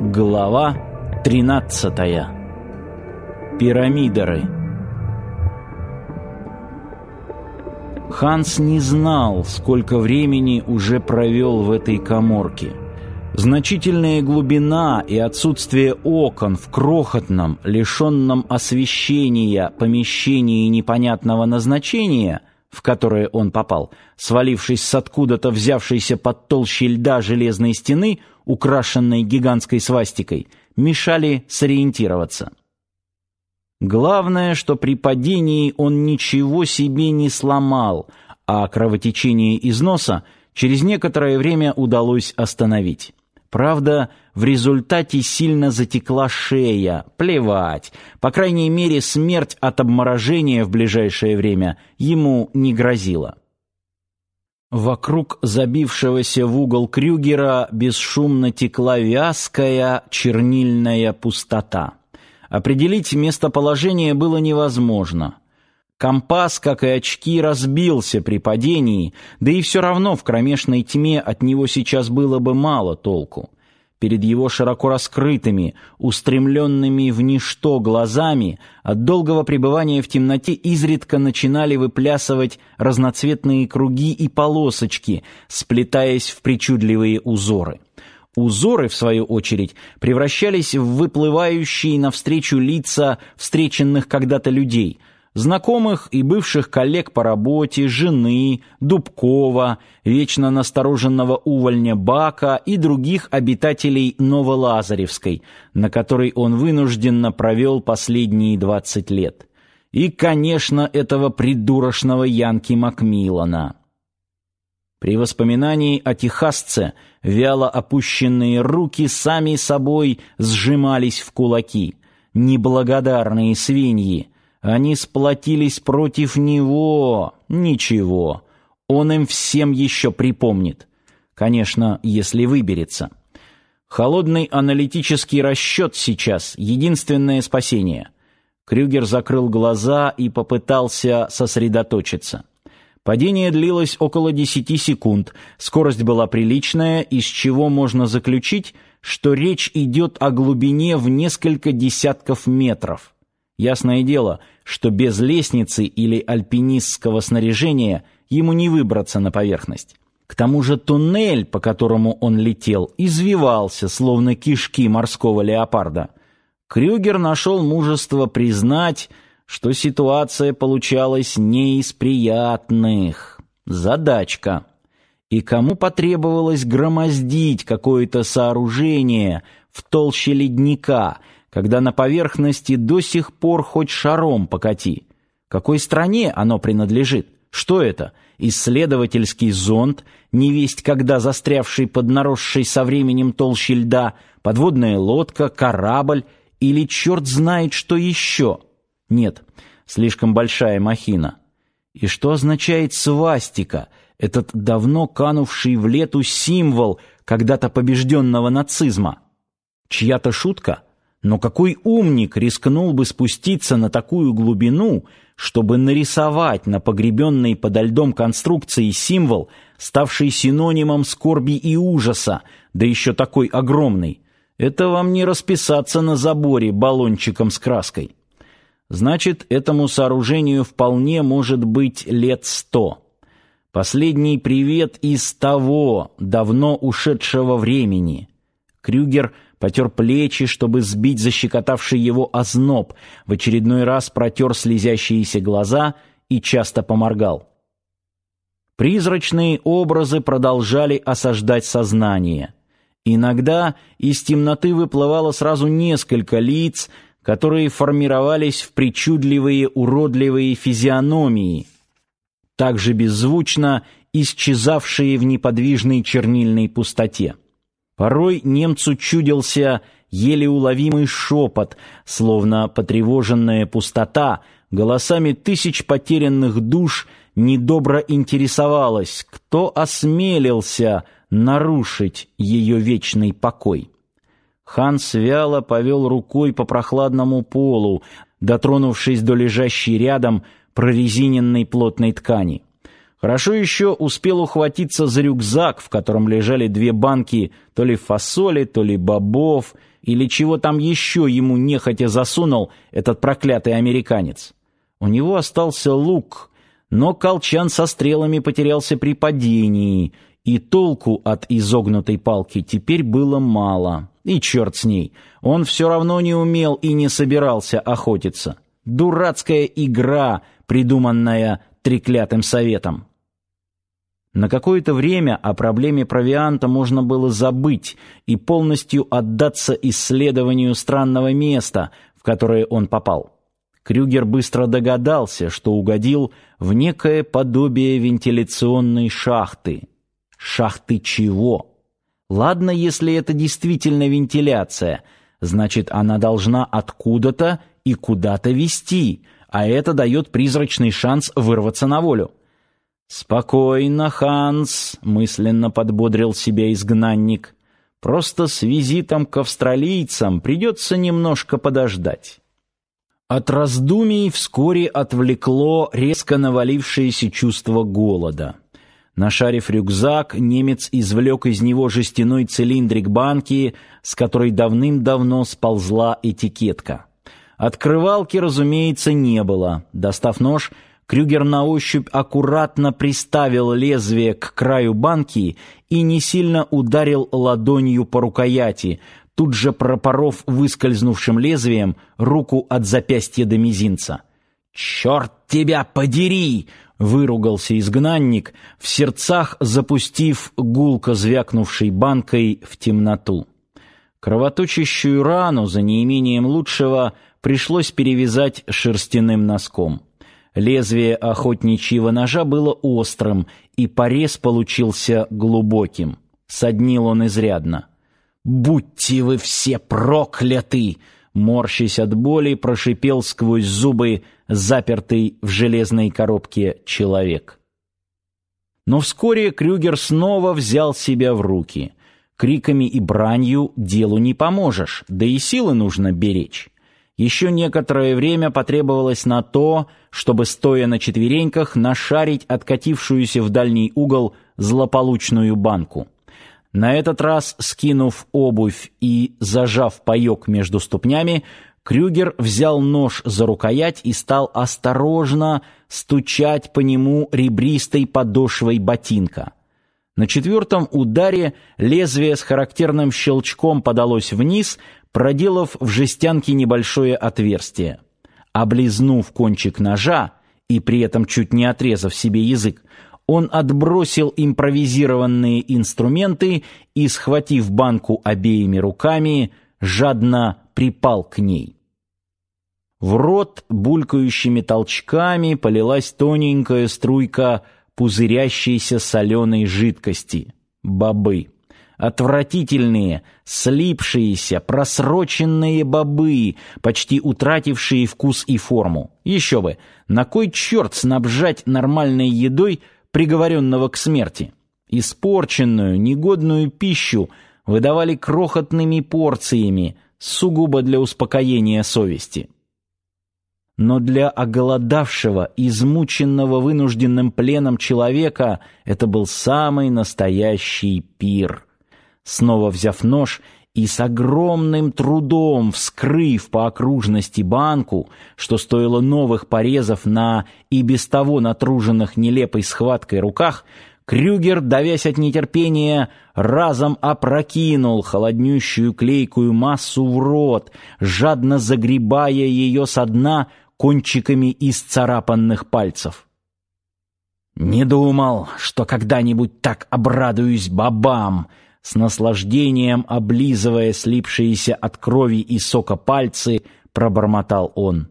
Глава 13. Пирамидеры. Ханс не знал, сколько времени уже провел в этой каморке. Значительная глубина и отсутствие окон в крохотном, лишенном освещения помещении непонятного назначения, в которое он попал, свалившись с откуда-то взявшейся под толщей льда железной стены, украшенной гигантской свастикой, мешали сориентироваться. Главное, что при падении он ничего себе не сломал, а кровотечение из носа через некоторое время удалось остановить. Правда, в результате сильно затекла шея. Плевать. По крайней мере, смерть от обморожения в ближайшее время ему не грозила. Вокруг забившегося в угол Крюгера бесшумно текла вязкая чернильная пустота. Определить местоположение было невозможно. Компас, как и очки, разбился при падении, да и все равно в кромешной тьме от него сейчас было бы мало толку. Перед его широко раскрытыми, устремленными в ничто глазами от долгого пребывания в темноте изредка начинали выплясывать разноцветные круги и полосочки, сплетаясь в причудливые узоры. Узоры, в свою очередь, превращались в выплывающие навстречу лица встреченных когда-то людей — знакомых и бывших коллег по работе, жены, Дубкова, вечно настороженного увольня Бака и других обитателей Новолазаревской, на которой он вынужденно провел последние 20 лет. И, конечно, этого придурочного Янки Макмиллана. При воспоминании о техасце вяло опущенные руки сами собой сжимались в кулаки. Неблагодарные свиньи — они сплотились против него. Ничего, он им всем еще припомнит. Конечно, если выберется. Холодный аналитический расчет сейчас — единственное спасение. Крюгер закрыл глаза и попытался сосредоточиться. Падение длилось около 10 секунд, скорость была приличная, из чего можно заключить, что речь идет о глубине в несколько десятков метров. Ясное дело, что без лестницы или альпинистского снаряжения ему не выбраться на поверхность. К тому же туннель, по которому он летел, извивался, словно кишки морского леопарда. Крюгер нашел мужество признать, что ситуация получалась не из приятных. Задачка. И кому потребовалось громоздить какое-то сооружение в толще ледника — когда на поверхности до сих пор хоть шаром покати. Какой стране оно принадлежит? Что это? Исследовательский зонд, невесть когда застрявший под наросшей со временем толщей льда, подводная лодка, корабль или черт знает что еще? Нет, слишком большая махина. И что означает свастика, этот давно канувший в лету символ когда-то побежденного нацизма? Чья-то шутка? Но какой умник рискнул бы спуститься на такую глубину, чтобы нарисовать на погребенной подо льдом конструкции символ, ставший синонимом скорби и ужаса, да еще такой огромный? Это вам не расписаться на заборе баллончиком с краской. Значит, этому сооружению вполне может быть лет сто. Последний привет из того давно ушедшего времени. Крюгер – потер плечи, чтобы сбить защекотавший его озноб, в очередной раз протер слезящиеся глаза и часто поморгал. Призрачные образы продолжали осаждать сознание. Иногда из темноты выплывало сразу несколько лиц, которые формировались в причудливые уродливые физиономии, также беззвучно исчезавшие в неподвижной чернильной пустоте. Порой немцу чудился еле уловимый шепот, словно потревоженная пустота, голосами тысяч потерянных душ недобро интересовалась, кто осмелился нарушить ее вечный покой. Ханс вяло повел рукой по прохладному полу, дотронувшись до лежащей рядом прорезиненной плотной ткани. Хорошо еще успел ухватиться за рюкзак, в котором лежали две банки то ли фасоли, то ли бобов, или чего там еще ему нехотя засунул этот проклятый американец. У него остался лук, но колчан со стрелами потерялся при падении, и толку от изогнутой палки теперь было мало. И черт с ней, он все равно не умел и не собирался охотиться. Дурацкая игра, придуманная треклятым советом. На какое-то время о проблеме провианта можно было забыть и полностью отдаться исследованию странного места, в которое он попал. Крюгер быстро догадался, что угодил в некое подобие вентиляционной шахты. Шахты чего? Ладно, если это действительно вентиляция, значит, она должна откуда-то и куда-то вести, а это дает призрачный шанс вырваться на волю. «Спокойно, Ханс», — мысленно подбодрил себя изгнанник. «Просто с визитом к австралийцам придется немножко подождать». От раздумий вскоре отвлекло резко навалившееся чувство голода. Нашарив рюкзак, немец извлек из него жестяной цилиндрик банки, с которой давным-давно сползла этикетка. Открывалки, разумеется, не было. Достав нож, Крюгер на ощупь аккуратно приставил лезвие к краю банки и не сильно ударил ладонью по рукояти, тут же пропоров выскользнувшим лезвием руку от запястья до мизинца. «Черт тебя подери!» — выругался изгнанник, в сердцах запустив гулко звякнувшей банкой в темноту. Кровоточащую рану за неимением лучшего пришлось перевязать шерстяным носком. Лезвие охотничьего ножа было острым, и порез получился глубоким. Соднил он изрядно. «Будьте вы все прокляты!» Морщась от боли, прошипел сквозь зубы запертый в железной коробке человек. Но вскоре Крюгер снова взял себя в руки. Криками и бранью делу не поможешь, да и силы нужно беречь. Еще некоторое время потребовалось на то, чтобы, стоя на четвереньках, нашарить откатившуюся в дальний угол злополучную банку. На этот раз, скинув обувь и зажав паёк между ступнями, Крюгер взял нож за рукоять и стал осторожно стучать по нему ребристой подошвой ботинка. На четвертом ударе лезвие с характерным щелчком подалось вниз, проделав в жестянке небольшое отверстие. Облизнув кончик ножа и при этом чуть не отрезав себе язык, он отбросил импровизированные инструменты и, схватив банку обеими руками, жадно припал к ней. В рот булькающими толчками полилась тоненькая струйка пузырящейся соленой жидкости — бобы. Отвратительные, слипшиеся, просроченные бобы, почти утратившие вкус и форму. Еще бы, на кой черт снабжать нормальной едой приговоренного к смерти? Испорченную, негодную пищу выдавали крохотными порциями, сугубо для успокоения совести. Но для оголодавшего, измученного вынужденным пленом человека это был самый настоящий пир. Снова взяв нож и с огромным трудом вскрыв по окружности банку, что стоило новых порезов на и без того натруженных нелепой схваткой руках, Крюгер, давясь от нетерпения, разом опрокинул холоднющую клейкую массу в рот, жадно загребая ее со дна кончиками исцарапанных пальцев. «Не думал, что когда-нибудь так обрадуюсь бабам!» С наслаждением облизывая слипшиеся от крови и сока пальцы, пробормотал он.